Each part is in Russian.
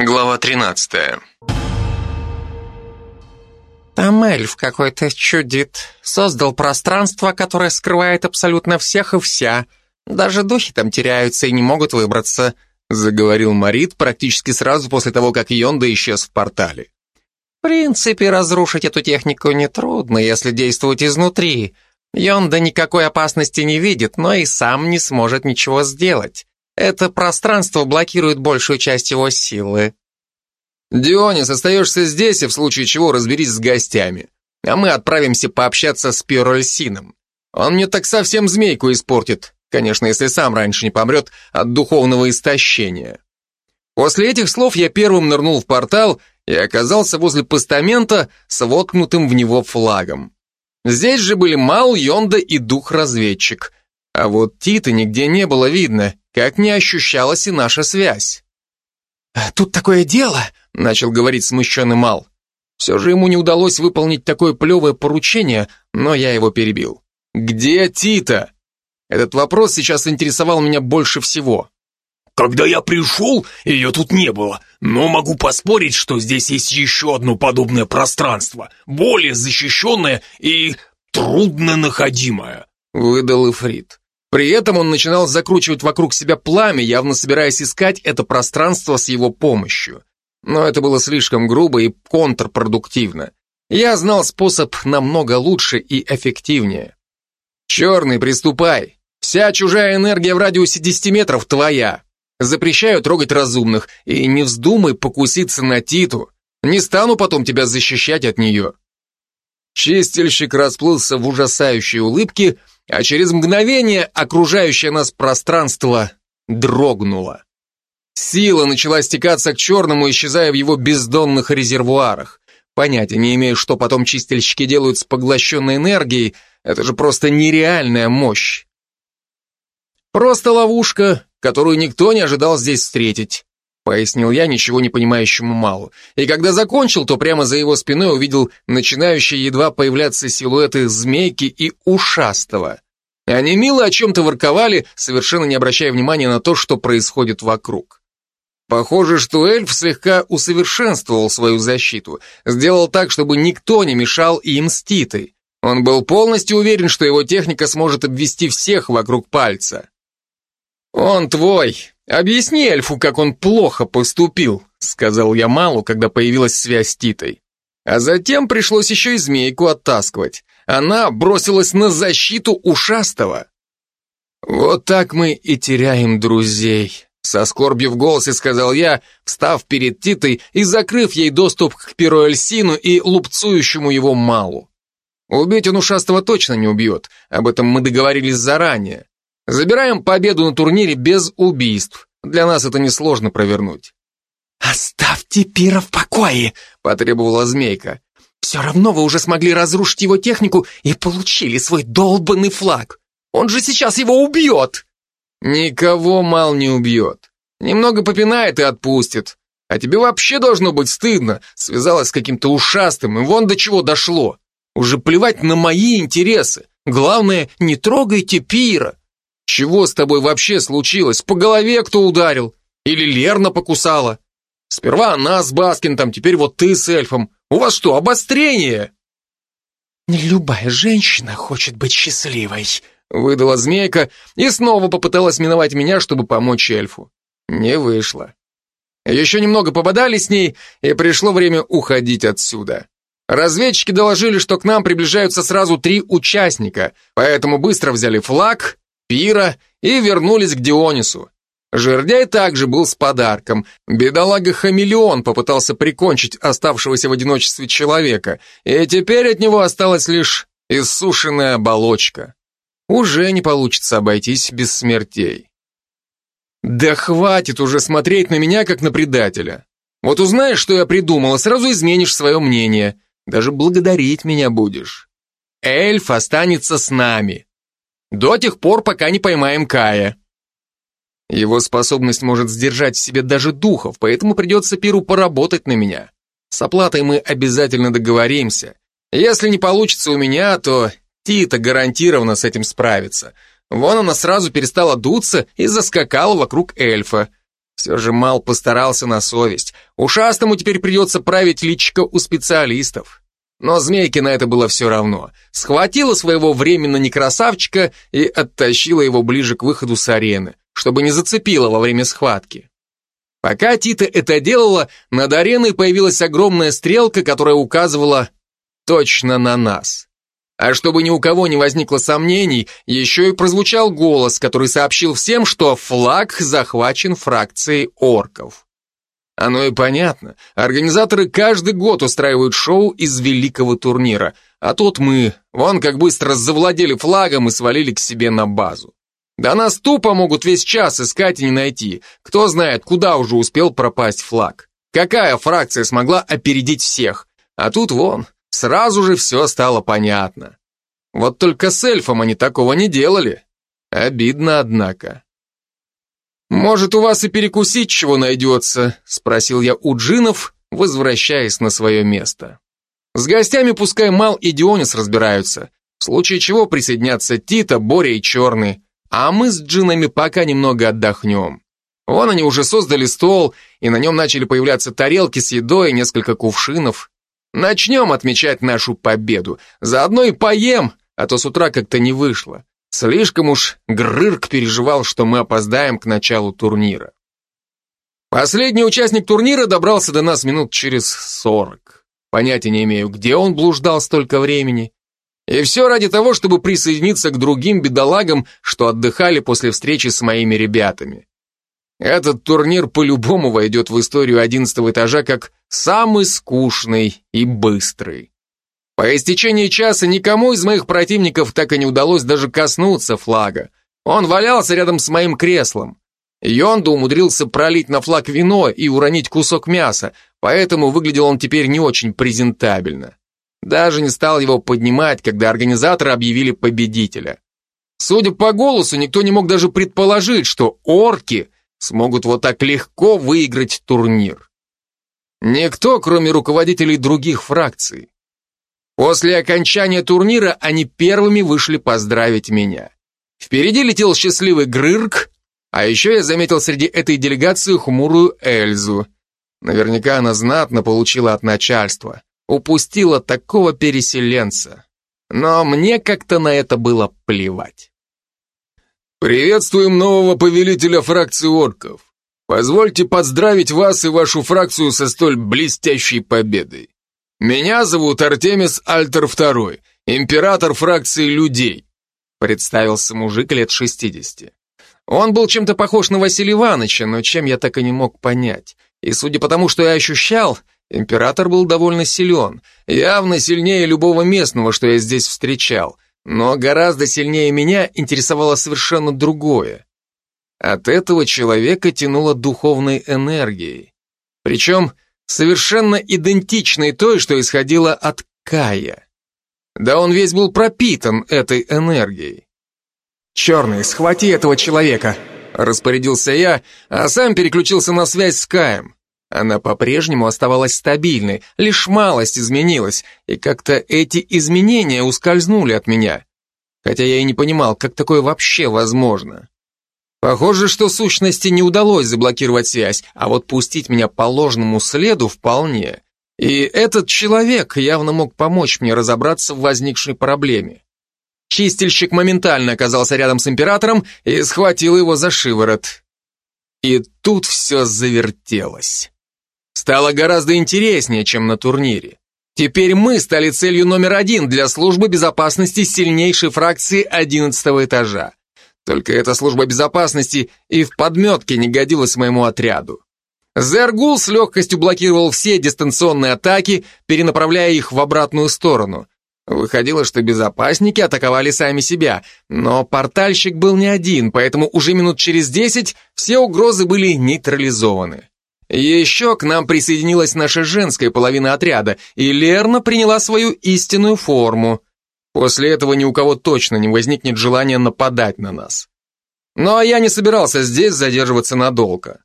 Глава 13. Там эльф какой-то чудит. Создал пространство, которое скрывает абсолютно всех и вся. Даже духи там теряются и не могут выбраться, заговорил Марит практически сразу после того, как Йонда исчез в портале. В принципе, разрушить эту технику нетрудно, если действовать изнутри. Йонда никакой опасности не видит, но и сам не сможет ничего сделать. Это пространство блокирует большую часть его силы. Дионис, остаешься здесь и в случае чего разберись с гостями. А мы отправимся пообщаться с Пирольсином. Он мне так совсем змейку испортит. Конечно, если сам раньше не помрет от духовного истощения. После этих слов я первым нырнул в портал и оказался возле постамента с воткнутым в него флагом. Здесь же были Мал, Йонда и дух-разведчик. А вот Тита нигде не было видно, как не ощущалась и наша связь. «А «Тут такое дело», — начал говорить смущенный Мал. Все же ему не удалось выполнить такое плевое поручение, но я его перебил. «Где Тита?» Этот вопрос сейчас интересовал меня больше всего. Когда я пришел, ее тут не было, но могу поспорить, что здесь есть еще одно подобное пространство, более защищенное и трудно находимое», — выдал Ифрит. При этом он начинал закручивать вокруг себя пламя, явно собираясь искать это пространство с его помощью. Но это было слишком грубо и контрпродуктивно. Я знал способ намного лучше и эффективнее. «Черный, приступай! Вся чужая энергия в радиусе 10 метров твоя!» Запрещаю трогать разумных, и не вздумай покуситься на Титу. Не стану потом тебя защищать от нее. Чистильщик расплылся в ужасающей улыбке, а через мгновение окружающее нас пространство дрогнуло. Сила начала стекаться к черному, исчезая в его бездонных резервуарах. Понятия не имею, что потом чистильщики делают с поглощенной энергией, это же просто нереальная мощь. Просто ловушка, которую никто не ожидал здесь встретить, пояснил я ничего не понимающему Малу. И когда закончил, то прямо за его спиной увидел начинающие едва появляться силуэты змейки и ушастого. Они мило о чем-то ворковали, совершенно не обращая внимания на то, что происходит вокруг. Похоже, что эльф слегка усовершенствовал свою защиту, сделал так, чтобы никто не мешал им с Титой. Он был полностью уверен, что его техника сможет обвести всех вокруг пальца. «Он твой. Объясни эльфу, как он плохо поступил», сказал я Малу, когда появилась связь с Титой. А затем пришлось еще и змейку оттаскивать. Она бросилась на защиту ушастого. «Вот так мы и теряем друзей», со скорбью в голосе сказал я, встав перед Титой и закрыв ей доступ к Пироэльсину и лупцующему его Малу. Убить он ушастого точно не убьет, об этом мы договорились заранее. Забираем победу на турнире без убийств. Для нас это несложно провернуть. «Оставьте Пира в покое!» — потребовала Змейка. «Все равно вы уже смогли разрушить его технику и получили свой долбанный флаг. Он же сейчас его убьет!» «Никого Мал не убьет. Немного попинает и отпустит. А тебе вообще должно быть стыдно. Связалась с каким-то ушастым, и вон до чего дошло. Уже плевать на мои интересы. Главное, не трогайте Пира. Чего с тобой вообще случилось? По голове кто ударил? Или Лерна покусала? Сперва она с Баскинтом, теперь вот ты с эльфом. У вас что, обострение?» «Любая женщина хочет быть счастливой», — выдала змейка и снова попыталась миновать меня, чтобы помочь эльфу. Не вышло. Еще немного пободали с ней, и пришло время уходить отсюда. Разведчики доложили, что к нам приближаются сразу три участника, поэтому быстро взяли флаг, пира и вернулись к Дионису. Жердяй также был с подарком. Бедолага-хамелеон попытался прикончить оставшегося в одиночестве человека, и теперь от него осталась лишь иссушенная оболочка. Уже не получится обойтись без смертей. Да хватит уже смотреть на меня, как на предателя. Вот узнаешь, что я придумала, сразу изменишь свое мнение. Даже благодарить меня будешь. Эльф останется с нами. До тех пор, пока не поймаем Кая. Его способность может сдержать в себе даже духов, поэтому придется Пиру поработать на меня. С оплатой мы обязательно договоримся. Если не получится у меня, то Тита гарантированно с этим справится. Вон она сразу перестала дуться и заскакала вокруг эльфа. Все же Мал постарался на совесть. Ушастому теперь придется править личико у специалистов. Но Змейке на это было все равно. Схватила своего временно некрасавчика и оттащила его ближе к выходу с арены, чтобы не зацепила во время схватки. Пока Тита это делала, над ареной появилась огромная стрелка, которая указывала точно на нас. А чтобы ни у кого не возникло сомнений, еще и прозвучал голос, который сообщил всем, что флаг захвачен фракцией орков. Оно и понятно. Организаторы каждый год устраивают шоу из великого турнира. А тут мы, вон как быстро завладели флагом и свалили к себе на базу. Да нас тупо могут весь час искать и не найти. Кто знает, куда уже успел пропасть флаг. Какая фракция смогла опередить всех? А тут вон, сразу же все стало понятно. Вот только с эльфом они такого не делали. Обидно, однако. «Может, у вас и перекусить чего найдется?» — спросил я у джинов, возвращаясь на свое место. «С гостями пускай Мал и Дионис разбираются, в случае чего присоединятся Тита, Боря и Черный, а мы с джинами пока немного отдохнем. Вон они уже создали стол, и на нем начали появляться тарелки с едой и несколько кувшинов. Начнем отмечать нашу победу, заодно и поем, а то с утра как-то не вышло. Слишком уж Грырк переживал, что мы опоздаем к началу турнира. Последний участник турнира добрался до нас минут через сорок. Понятия не имею, где он блуждал столько времени. И все ради того, чтобы присоединиться к другим бедолагам, что отдыхали после встречи с моими ребятами. Этот турнир по-любому войдет в историю одиннадцатого этажа как самый скучный и быстрый. По истечении часа никому из моих противников так и не удалось даже коснуться флага. Он валялся рядом с моим креслом. Йонда умудрился пролить на флаг вино и уронить кусок мяса, поэтому выглядел он теперь не очень презентабельно. Даже не стал его поднимать, когда организаторы объявили победителя. Судя по голосу, никто не мог даже предположить, что орки смогут вот так легко выиграть турнир. Никто, кроме руководителей других фракций. После окончания турнира они первыми вышли поздравить меня. Впереди летел счастливый Грырк, а еще я заметил среди этой делегации хмурую Эльзу. Наверняка она знатно получила от начальства. Упустила такого переселенца. Но мне как-то на это было плевать. «Приветствуем нового повелителя фракции орков. Позвольте поздравить вас и вашу фракцию со столь блестящей победой. «Меня зовут Артемис Альтер II, император фракции людей», представился мужик лет 60. Он был чем-то похож на Василия Ивановича, но чем я так и не мог понять. И судя по тому, что я ощущал, император был довольно силен, явно сильнее любого местного, что я здесь встречал, но гораздо сильнее меня интересовало совершенно другое. От этого человека тянуло духовной энергией. Причем совершенно идентичной той, что исходила от Кая. Да он весь был пропитан этой энергией. «Черный, схвати этого человека!» Распорядился я, а сам переключился на связь с Каем. Она по-прежнему оставалась стабильной, лишь малость изменилась, и как-то эти изменения ускользнули от меня. Хотя я и не понимал, как такое вообще возможно. Похоже, что сущности не удалось заблокировать связь, а вот пустить меня по ложному следу вполне. И этот человек явно мог помочь мне разобраться в возникшей проблеме. Чистильщик моментально оказался рядом с императором и схватил его за шиворот. И тут все завертелось. Стало гораздо интереснее, чем на турнире. Теперь мы стали целью номер один для службы безопасности сильнейшей фракции одиннадцатого этажа. Только эта служба безопасности и в подметке не годилась моему отряду. Зергул с легкостью блокировал все дистанционные атаки, перенаправляя их в обратную сторону. Выходило, что безопасники атаковали сами себя, но портальщик был не один, поэтому уже минут через десять все угрозы были нейтрализованы. Еще к нам присоединилась наша женская половина отряда, и Лерна приняла свою истинную форму. После этого ни у кого точно не возникнет желания нападать на нас. Ну а я не собирался здесь задерживаться надолго.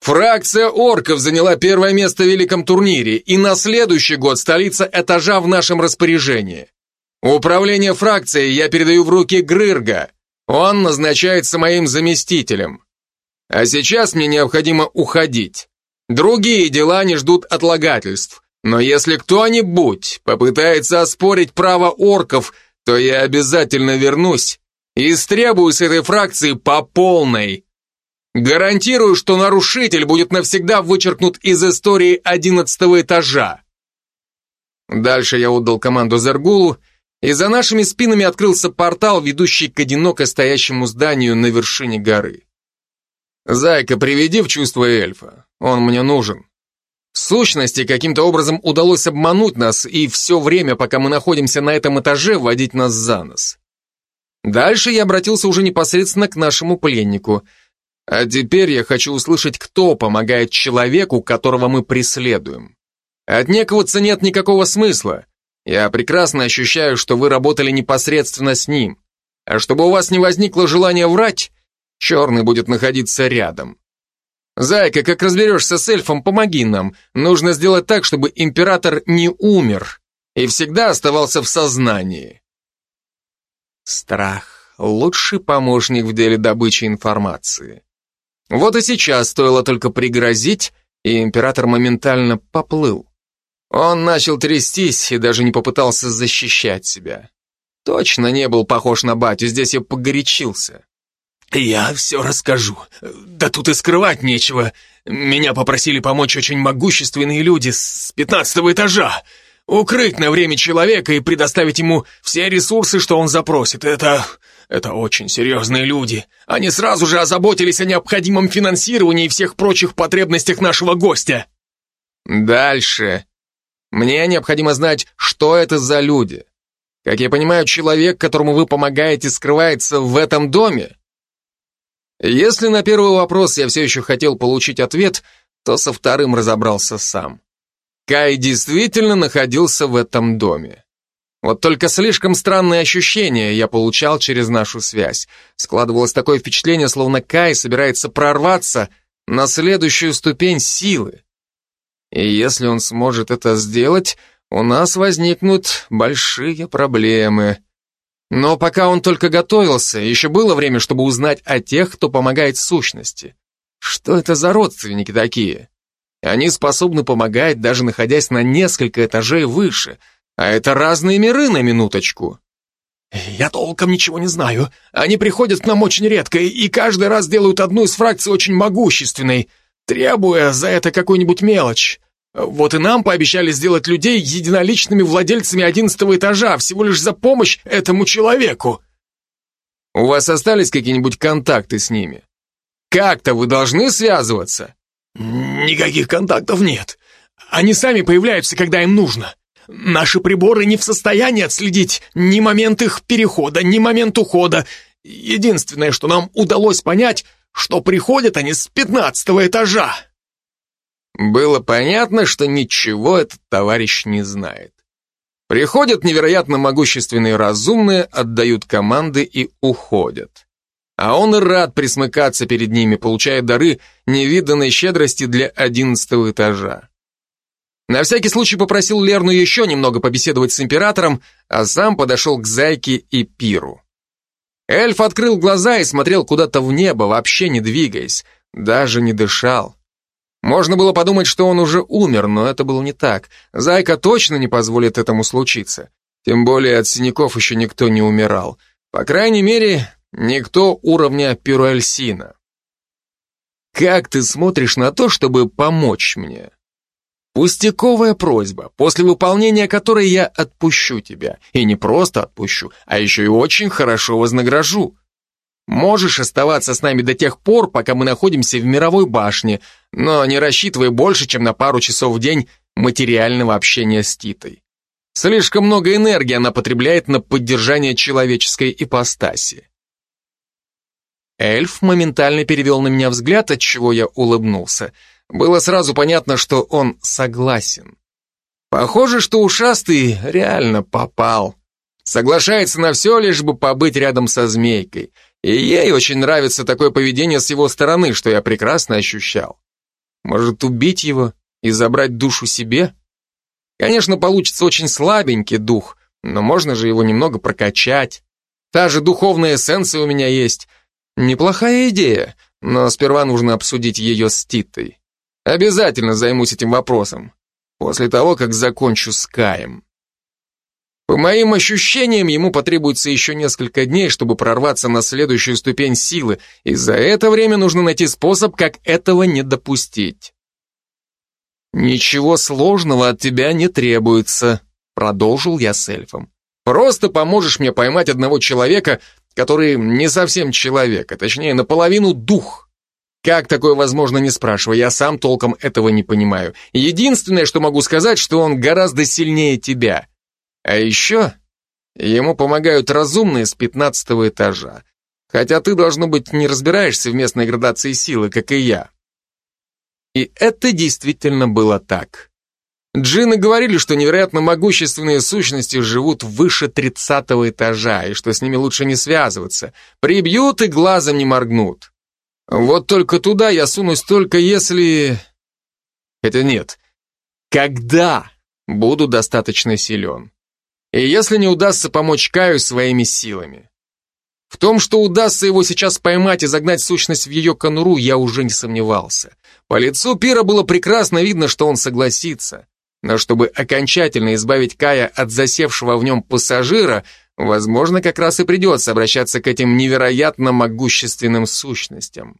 Фракция орков заняла первое место в великом турнире, и на следующий год столица этажа в нашем распоряжении. Управление фракцией я передаю в руки Грырга. Он назначается моим заместителем. А сейчас мне необходимо уходить. Другие дела не ждут отлагательств. Но если кто-нибудь попытается оспорить право орков, то я обязательно вернусь и истребую с этой фракции по полной. Гарантирую, что нарушитель будет навсегда вычеркнут из истории одиннадцатого этажа. Дальше я отдал команду Зергулу, и за нашими спинами открылся портал, ведущий к одиноко стоящему зданию на вершине горы. «Зайка, приведи в чувство эльфа, он мне нужен». Сущности, каким-то образом удалось обмануть нас и все время, пока мы находимся на этом этаже, водить нас за нос. Дальше я обратился уже непосредственно к нашему пленнику. А теперь я хочу услышать, кто помогает человеку, которого мы преследуем. Отнекиваться нет никакого смысла. Я прекрасно ощущаю, что вы работали непосредственно с ним. А чтобы у вас не возникло желания врать, черный будет находиться рядом. Зайка, как разберешься с эльфом, помоги нам. Нужно сделать так, чтобы император не умер и всегда оставался в сознании. Страх – лучший помощник в деле добычи информации. Вот и сейчас стоило только пригрозить, и император моментально поплыл. Он начал трястись и даже не попытался защищать себя. Точно не был похож на батю, здесь я погорячился. «Я все расскажу. Да тут и скрывать нечего. Меня попросили помочь очень могущественные люди с пятнадцатого этажа. Укрыть на время человека и предоставить ему все ресурсы, что он запросит. Это... это очень серьезные люди. Они сразу же озаботились о необходимом финансировании и всех прочих потребностях нашего гостя». «Дальше. Мне необходимо знать, что это за люди. Как я понимаю, человек, которому вы помогаете, скрывается в этом доме?» Если на первый вопрос я все еще хотел получить ответ, то со вторым разобрался сам. Кай действительно находился в этом доме. Вот только слишком странные ощущения я получал через нашу связь. Складывалось такое впечатление, словно Кай собирается прорваться на следующую ступень силы. И если он сможет это сделать, у нас возникнут большие проблемы. Но пока он только готовился, еще было время, чтобы узнать о тех, кто помогает сущности. Что это за родственники такие? Они способны помогать, даже находясь на несколько этажей выше. А это разные миры на минуточку. «Я толком ничего не знаю. Они приходят к нам очень редко, и каждый раз делают одну из фракций очень могущественной, требуя за это какую-нибудь мелочь. Вот и нам пообещали сделать людей единоличными владельцами одиннадцатого этажа, всего лишь за помощь этому человеку. У вас остались какие-нибудь контакты с ними? Как-то вы должны связываться? Никаких контактов нет. Они сами появляются, когда им нужно. Наши приборы не в состоянии отследить ни момент их перехода, ни момент ухода. Единственное, что нам удалось понять, что приходят они с пятнадцатого этажа. Было понятно, что ничего этот товарищ не знает. Приходят невероятно могущественные разумные, отдают команды и уходят. А он рад присмыкаться перед ними, получая дары невиданной щедрости для одиннадцатого этажа. На всякий случай попросил Лерну еще немного побеседовать с императором, а сам подошел к Зайке и Пиру. Эльф открыл глаза и смотрел куда-то в небо, вообще не двигаясь, даже не дышал. Можно было подумать, что он уже умер, но это было не так. Зайка точно не позволит этому случиться. Тем более от синяков еще никто не умирал. По крайней мере, никто уровня пируэльсина. Как ты смотришь на то, чтобы помочь мне? Пустяковая просьба, после выполнения которой я отпущу тебя. И не просто отпущу, а еще и очень хорошо вознагражу. Можешь оставаться с нами до тех пор, пока мы находимся в мировой башне, но не рассчитывай больше, чем на пару часов в день материального общения с Титой. Слишком много энергии она потребляет на поддержание человеческой ипостаси. Эльф моментально перевел на меня взгляд, от чего я улыбнулся. Было сразу понятно, что он согласен. Похоже, что ушастый реально попал. Соглашается на все, лишь бы побыть рядом со змейкой. И ей очень нравится такое поведение с его стороны, что я прекрасно ощущал. Может, убить его и забрать душу себе? Конечно, получится очень слабенький дух, но можно же его немного прокачать. Та же духовная эссенция у меня есть. Неплохая идея, Но сперва нужно обсудить ее с Титой. Обязательно займусь этим вопросом. После того, как закончу с Каем. По моим ощущениям, ему потребуется еще несколько дней, чтобы прорваться на следующую ступень силы, и за это время нужно найти способ, как этого не допустить. «Ничего сложного от тебя не требуется», — продолжил я с эльфом. «Просто поможешь мне поймать одного человека, который не совсем человек, а точнее наполовину дух. Как такое возможно, не спрашивай, я сам толком этого не понимаю. Единственное, что могу сказать, что он гораздо сильнее тебя. А еще ему помогают разумные с пятнадцатого этажа. Хотя ты, должно быть, не разбираешься в местной градации силы, как и я. И это действительно было так. Джины говорили, что невероятно могущественные сущности живут выше тридцатого этажа, и что с ними лучше не связываться. Прибьют и глазом не моргнут. Вот только туда я сунусь только если... Хотя нет. Когда буду достаточно силен. И если не удастся помочь Каю своими силами. В том, что удастся его сейчас поймать и загнать сущность в ее конуру, я уже не сомневался. По лицу Пира было прекрасно видно, что он согласится. Но чтобы окончательно избавить Кая от засевшего в нем пассажира, возможно, как раз и придется обращаться к этим невероятно могущественным сущностям.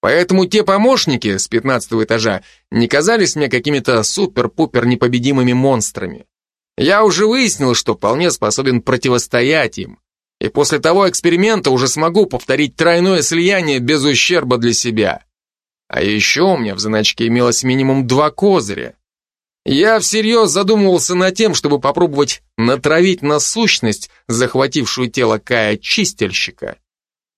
Поэтому те помощники с пятнадцатого этажа не казались мне какими-то супер-пупер непобедимыми монстрами. Я уже выяснил, что вполне способен противостоять им. И после того эксперимента уже смогу повторить тройное слияние без ущерба для себя. А еще у меня в заначке имелось минимум два козыря. Я всерьез задумывался над тем, чтобы попробовать натравить на сущность, захватившую тело Кая чистильщика.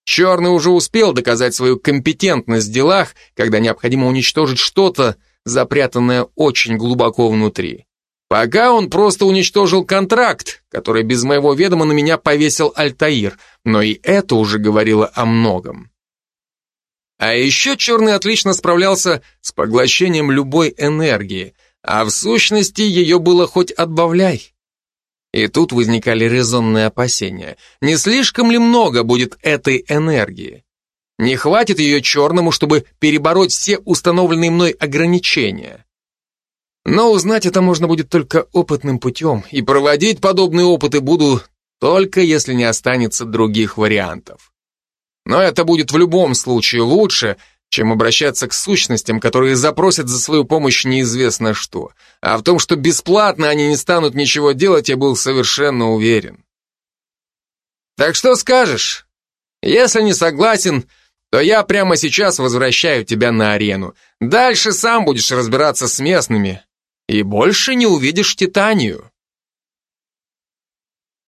Черный уже успел доказать свою компетентность в делах, когда необходимо уничтожить что-то, запрятанное очень глубоко внутри. Пока он просто уничтожил контракт, который без моего ведома на меня повесил Альтаир, но и это уже говорило о многом. А еще Черный отлично справлялся с поглощением любой энергии, а в сущности ее было хоть отбавляй. И тут возникали резонные опасения. Не слишком ли много будет этой энергии? Не хватит ее черному, чтобы перебороть все установленные мной ограничения. Но узнать это можно будет только опытным путем, и проводить подобные опыты буду только если не останется других вариантов. Но это будет в любом случае лучше, чем обращаться к сущностям, которые запросят за свою помощь неизвестно что. А в том, что бесплатно они не станут ничего делать, я был совершенно уверен. Так что скажешь? Если не согласен, то я прямо сейчас возвращаю тебя на арену. Дальше сам будешь разбираться с местными, и больше не увидишь Титанию.